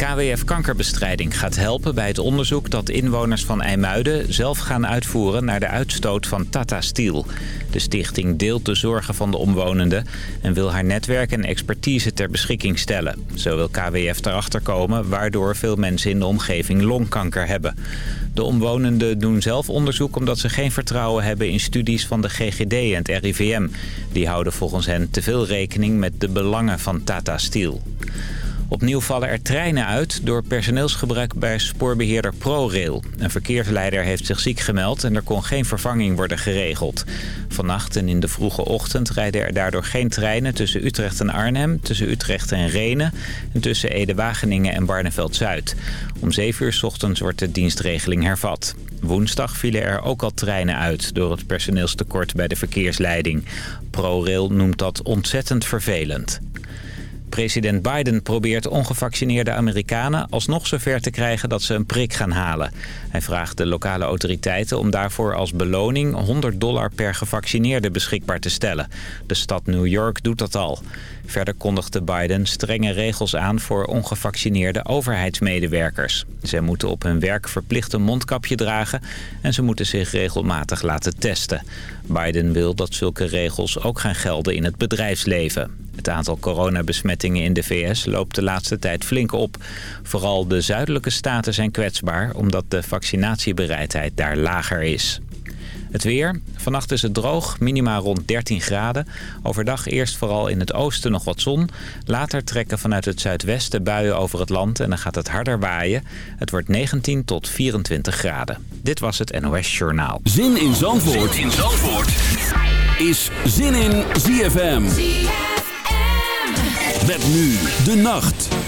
KWF Kankerbestrijding gaat helpen bij het onderzoek dat inwoners van IJmuiden zelf gaan uitvoeren naar de uitstoot van Tata Steel. De stichting deelt de zorgen van de omwonenden en wil haar netwerk en expertise ter beschikking stellen. Zo wil KWF erachter komen waardoor veel mensen in de omgeving longkanker hebben. De omwonenden doen zelf onderzoek omdat ze geen vertrouwen hebben in studies van de GGD en het RIVM. Die houden volgens hen te veel rekening met de belangen van Tata Steel. Opnieuw vallen er treinen uit door personeelsgebruik bij spoorbeheerder ProRail. Een verkeersleider heeft zich ziek gemeld en er kon geen vervanging worden geregeld. Vannacht en in de vroege ochtend rijden er daardoor geen treinen tussen Utrecht en Arnhem, tussen Utrecht en Renen en tussen Ede-Wageningen en Barneveld-Zuid. Om 7 uur s ochtends wordt de dienstregeling hervat. Woensdag vielen er ook al treinen uit door het personeelstekort bij de verkeersleiding. ProRail noemt dat ontzettend vervelend. President Biden probeert ongevaccineerde Amerikanen alsnog zover te krijgen dat ze een prik gaan halen. Hij vraagt de lokale autoriteiten om daarvoor als beloning 100 dollar per gevaccineerde beschikbaar te stellen. De stad New York doet dat al. Verder kondigde Biden strenge regels aan voor ongevaccineerde overheidsmedewerkers. Zij moeten op hun werk verplicht een mondkapje dragen en ze moeten zich regelmatig laten testen. Biden wil dat zulke regels ook gaan gelden in het bedrijfsleven. Het aantal coronabesmettingen in de VS loopt de laatste tijd flink op. Vooral de zuidelijke staten zijn kwetsbaar omdat de vaccinatiebereidheid daar lager is. Het weer. Vannacht is het droog, minima rond 13 graden. Overdag eerst vooral in het oosten nog wat zon. Later trekken vanuit het zuidwesten buien over het land en dan gaat het harder waaien. Het wordt 19 tot 24 graden. Dit was het NOS Journaal. Zin in Zandvoort, zin in Zandvoort. is Zin in ZFM. ZFM. Met nu de nacht.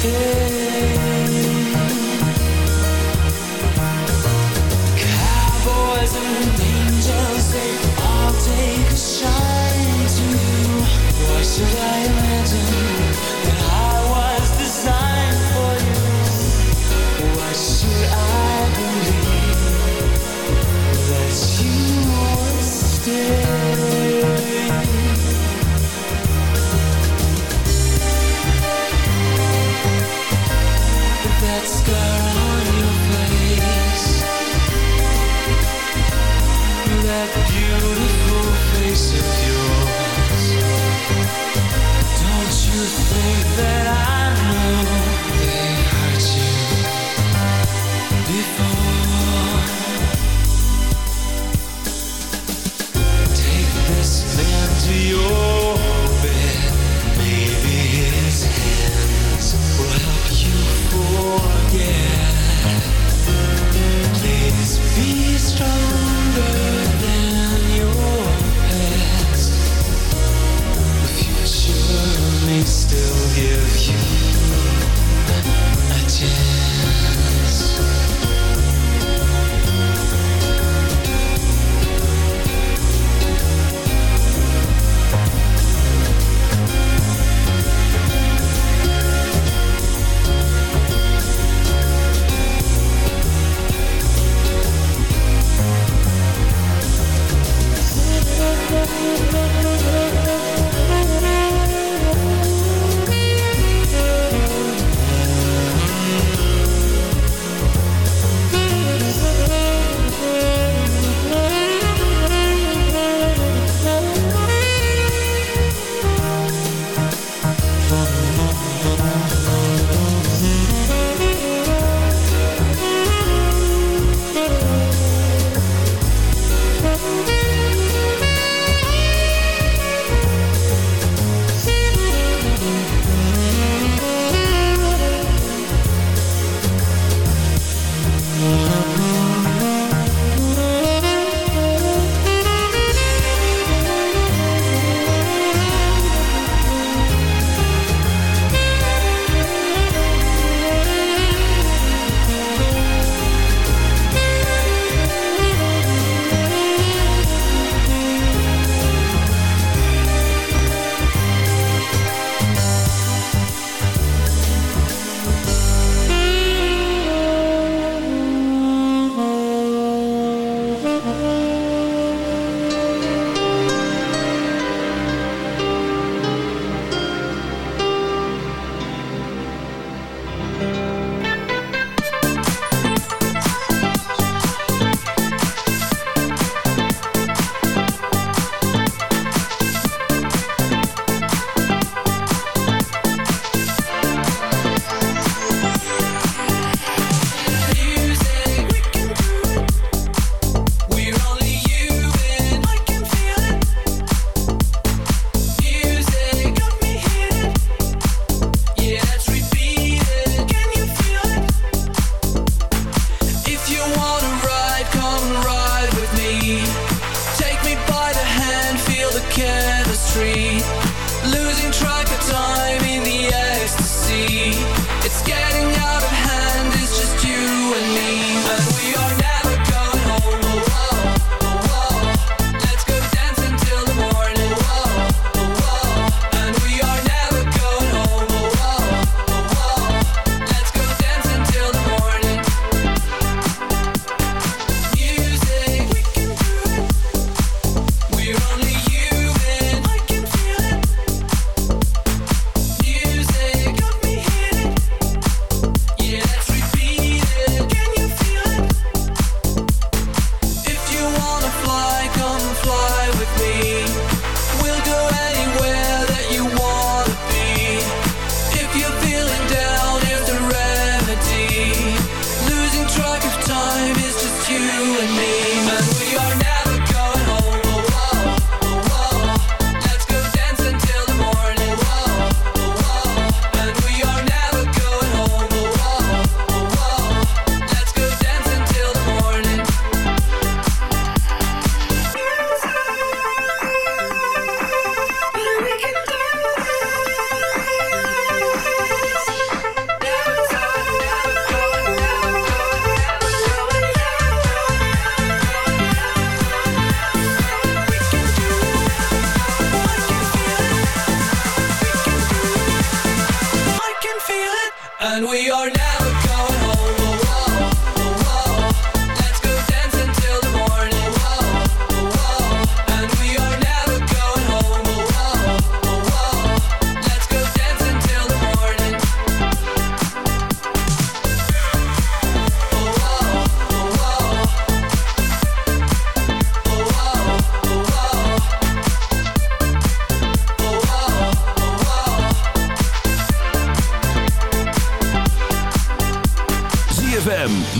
feel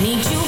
Need you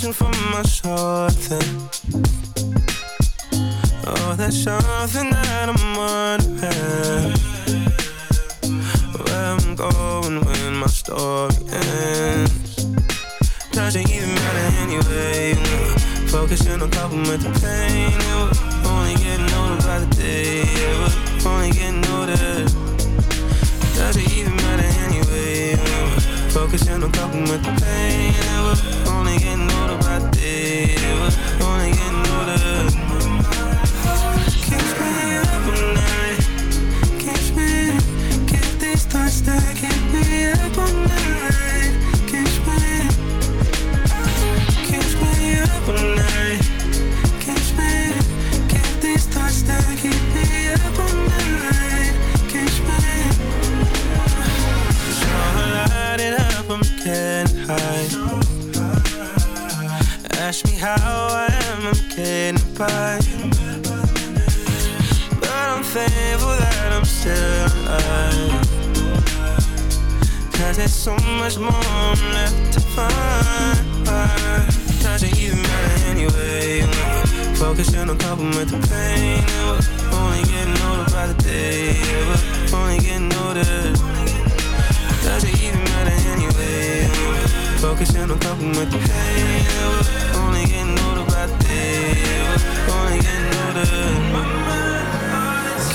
passion for Only getting older by the day. Only getting older. Does it even matter anyway? Focusing on coping with the pain. Only getting older by the day. Only getting older.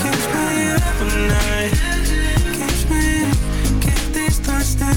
Catch me up at night. Catch me. Get these thoughts that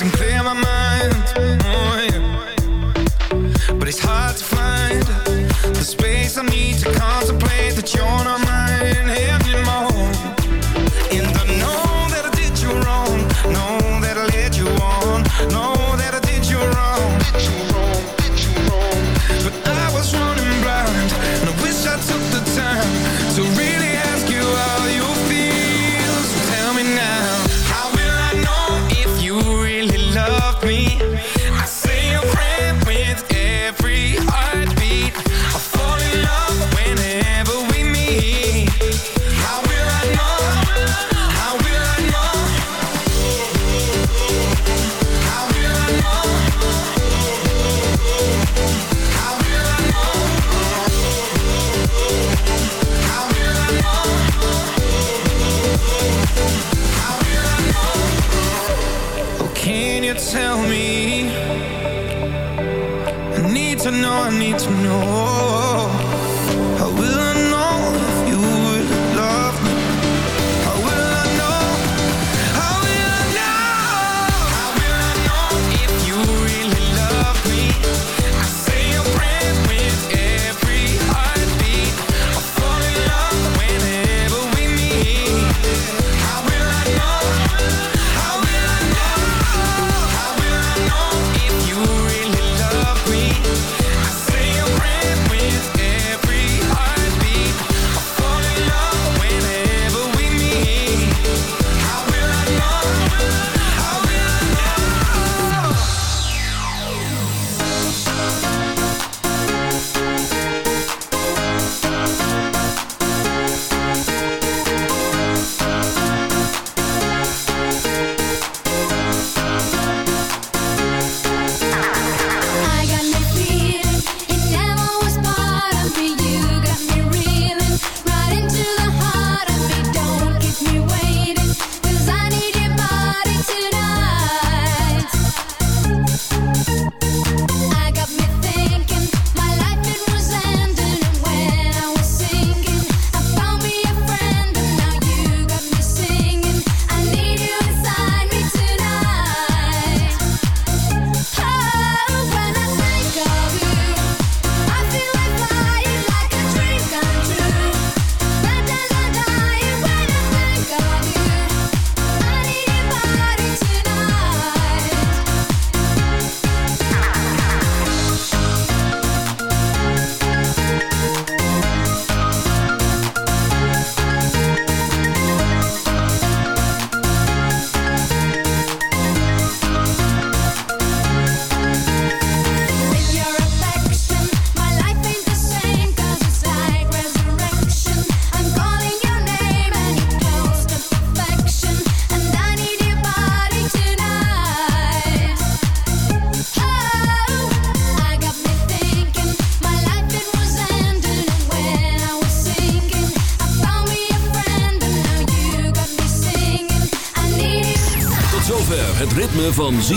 I can clear my mind oh yeah. But it's hard to find The space I need to come